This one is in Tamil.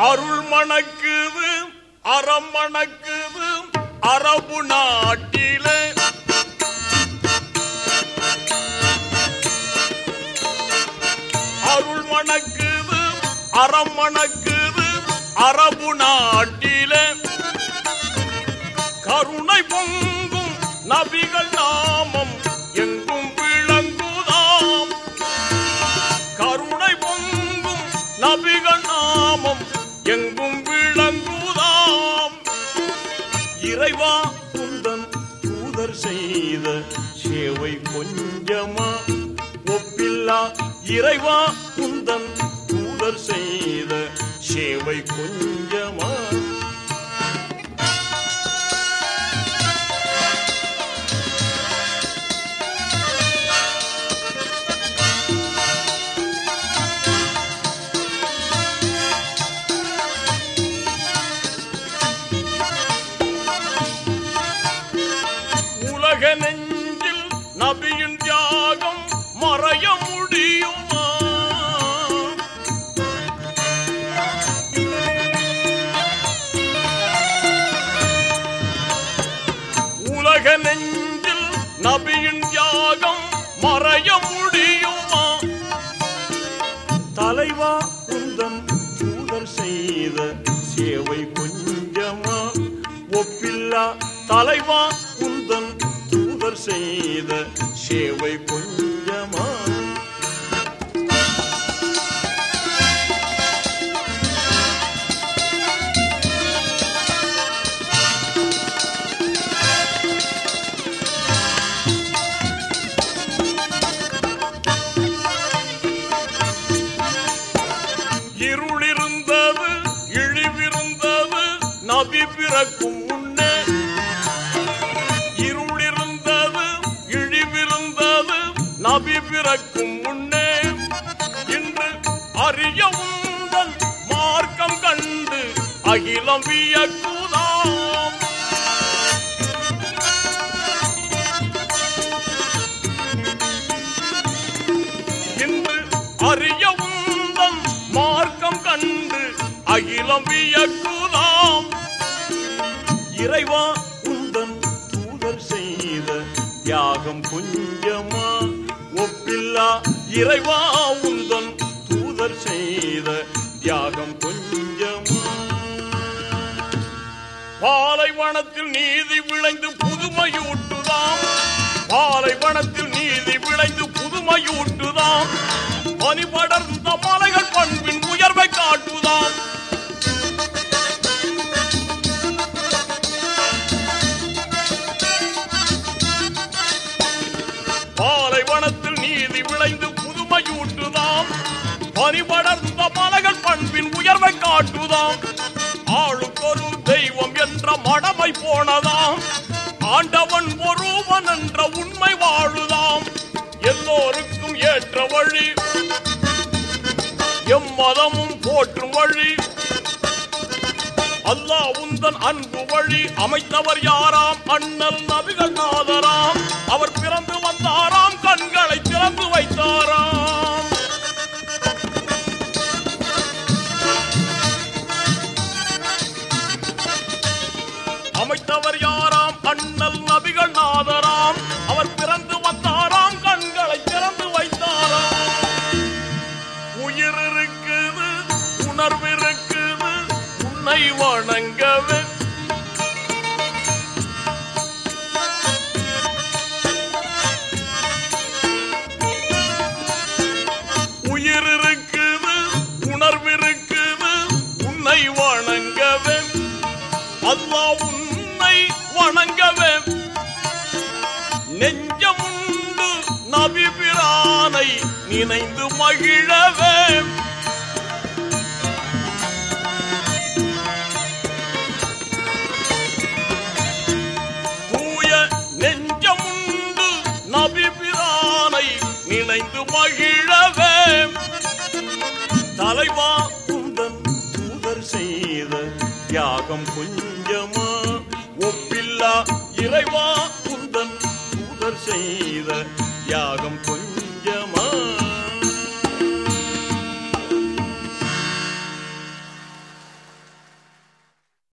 அருள் மணக்குது அறம் மணக்குது அரபு நாட்டிலே அருள் மணக்குது அறம் மணக்குது அரபு நாட்டிலே கருணை பொங்கும் நபிகள் நாமம் எங்கும் விளங்குதாம். கருணை பொங்கும் நபிகள் எங்கும் விளங்குதாம். இறைவா குந்தன் தூதர் செய்த சேவை கொஞ்சமா. ஒப்பில்லா இறைவா குந்தன் தூதர் செய்த சேவை கொஞ்சமா. நெஞ்சில் நபியின் தியாகம் மறைய முடியுமா? உலக நெஞ்சில் நபியின் தியாகம் மறைய முடியுமா? தலைவா குந்தம் தூதர் செய்த சேவை கொஞ்சமா? ஒப்பில்லா தலைவா குந்தன் அவர் செய்த சேவை கொஞ்சமா இருளிருந்தது இழிவிருந்தது நபி பிறக்கும் முன்னே பிறக்கும் முன்னே இன்று அறிய உந்தன் மார்க்கம் கண்டு அகிலம் வியக்குதாம். இன்று அறிய உந்தன் மார்க்கம் கண்டு அகிலம் வியக்குதாம். இறைவா உந்தன் தூதர் செய்த தியாகம் கொஞ்சம் இல்லா இறைவா உந்தன் தூதர் செய்த தியாகம் கொஞ்சம். பாலைவனத்தில் நீதி விளைந்து நீதி விளைந்து புதுமையூட்டுதாம் பரிவளர்ந்த மலகள் பண்பின் உயர்வை காட்டுதாம். ஆளுக்கொரு தெய்வம் என்ற மடமை போனதாம். ஆண்டவன் ஒருவன் என்ற உண்மை வாழுதாம். எல்லோருக்கும் ஏற்ற வழி. எம்மதமும் போற்றும் வழி. அல்லா உந்தன் அன்பு வழி. அமைத்தவர் யாராம்? அண்ணல் நபிகள் நாதராம். அவர் பிற வணங்கவே. உயிர் இருக்குது உணர்வு இருக்குது உன்னை வணங்கவே. அல்லா உன்னை வணங்கவே. நெஞ்சமுண்டு நபி பிரானை நினைந்து மகிழவே. மகிழவே தலைவா குந்தன் தூதர் செய்த தியாகம் கொஞ்சமா. ஒப்பில்லா இறைவா குந்தன் தூதர் செய்த